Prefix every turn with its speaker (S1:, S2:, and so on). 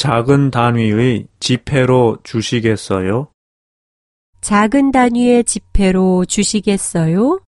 S1: 작은 단위의 지폐로 주시겠어요?
S2: 작은 단위의 지폐로 주시겠어요?